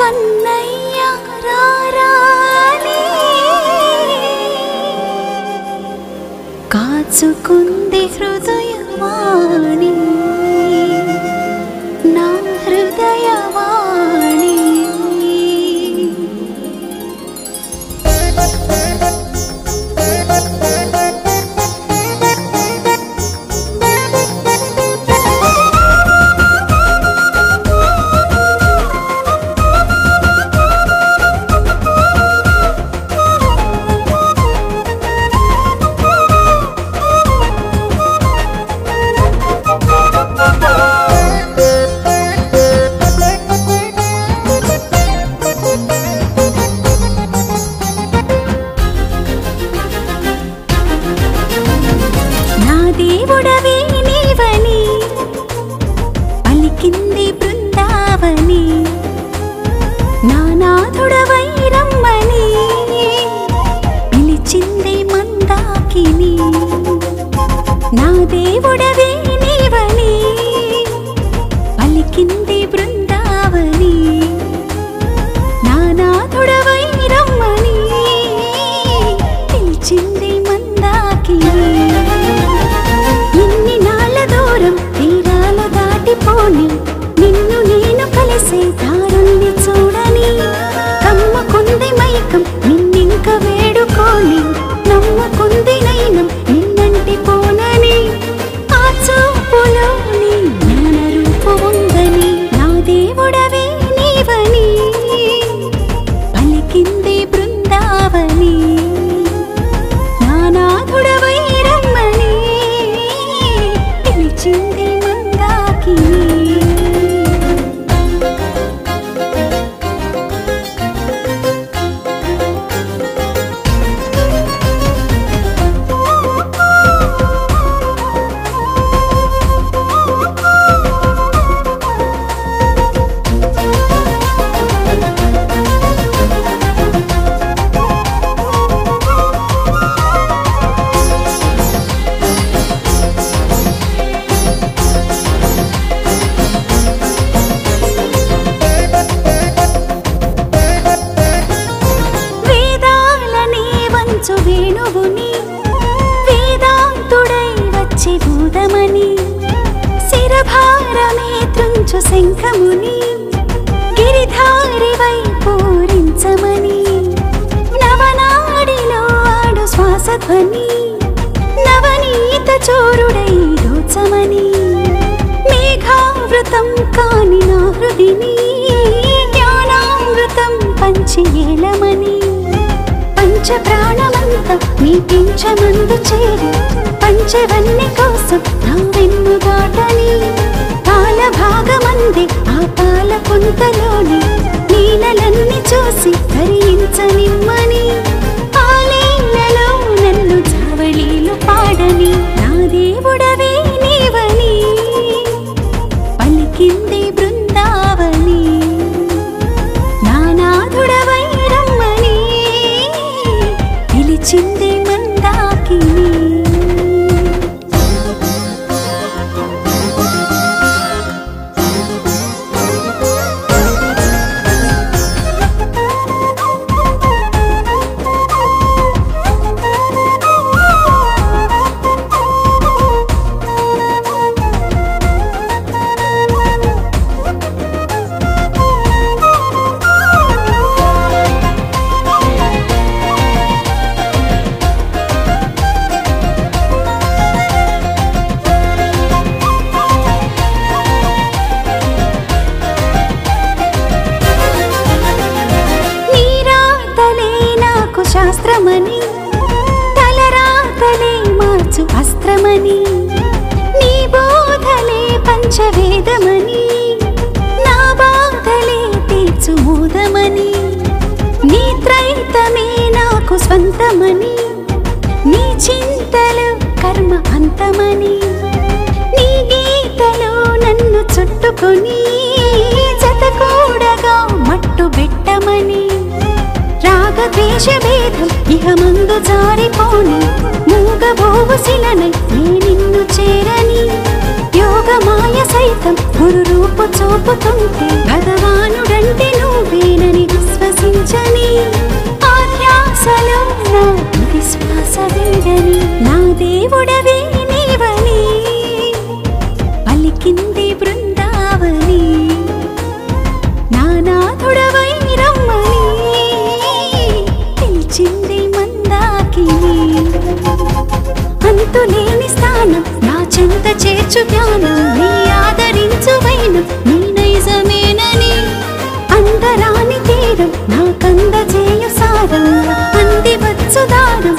కన్నయ్య రారాని కాచుకుంది దేవుడవే నీవని. పలికింది బృందావని. నా నాథుడవై రమ్మని. పిలిచింది మందాకిని. నా దేవుడవే నిన్ను నేను కలిసే శిరభారమే త్రుంచు శంఖముని గిరిధారివై పూరించమని నవనాడిలో ఆడు శ్వాసధ్వని నవనీత చోరుడై దోచమని మేఘావృతం కాని నా హృదిని జ్ఞానామృతం పంచి ఏలమని పంచ ప్రాణమంత నీ పించమందు చేరి పంచవన్ని కోసం శాస్త్రమని తలరాతలే మార్చు అస్త్రమని నీ బోధలే పంచవేదమని. నా బాధలే తీర్చు మోదమని. నీ త్రైతమే నాకు స్వంతమని. నీ చింతలు కర్మ అంతమని. నీ గీతలు నన్ను చుట్టుకొని. జతకూడగా మట్టు పెట్టమని. రాగద్వేష భేదం ఇహ ముందు జారిపోను. మూగబోవు శిలనై శరణై నీ నిన్ను చేరని యోగమాయ సైతం గురు రూపు చూపుతుంటే భగవానుడంటే నువ్వేనని విశ్వసించని ఆధ్యాసలో నా విశ్వాస వీడని నా దేవుడవే నీవని. పలికింది బృంద అంతులేని స్థానం నా చెంత చేర్చు జ్ఞానం నీ ఆదరించు వైనం నీ నైజమేనని అందరాని తీరం నా కంద చేయు సారం అంది వచ్చు దారం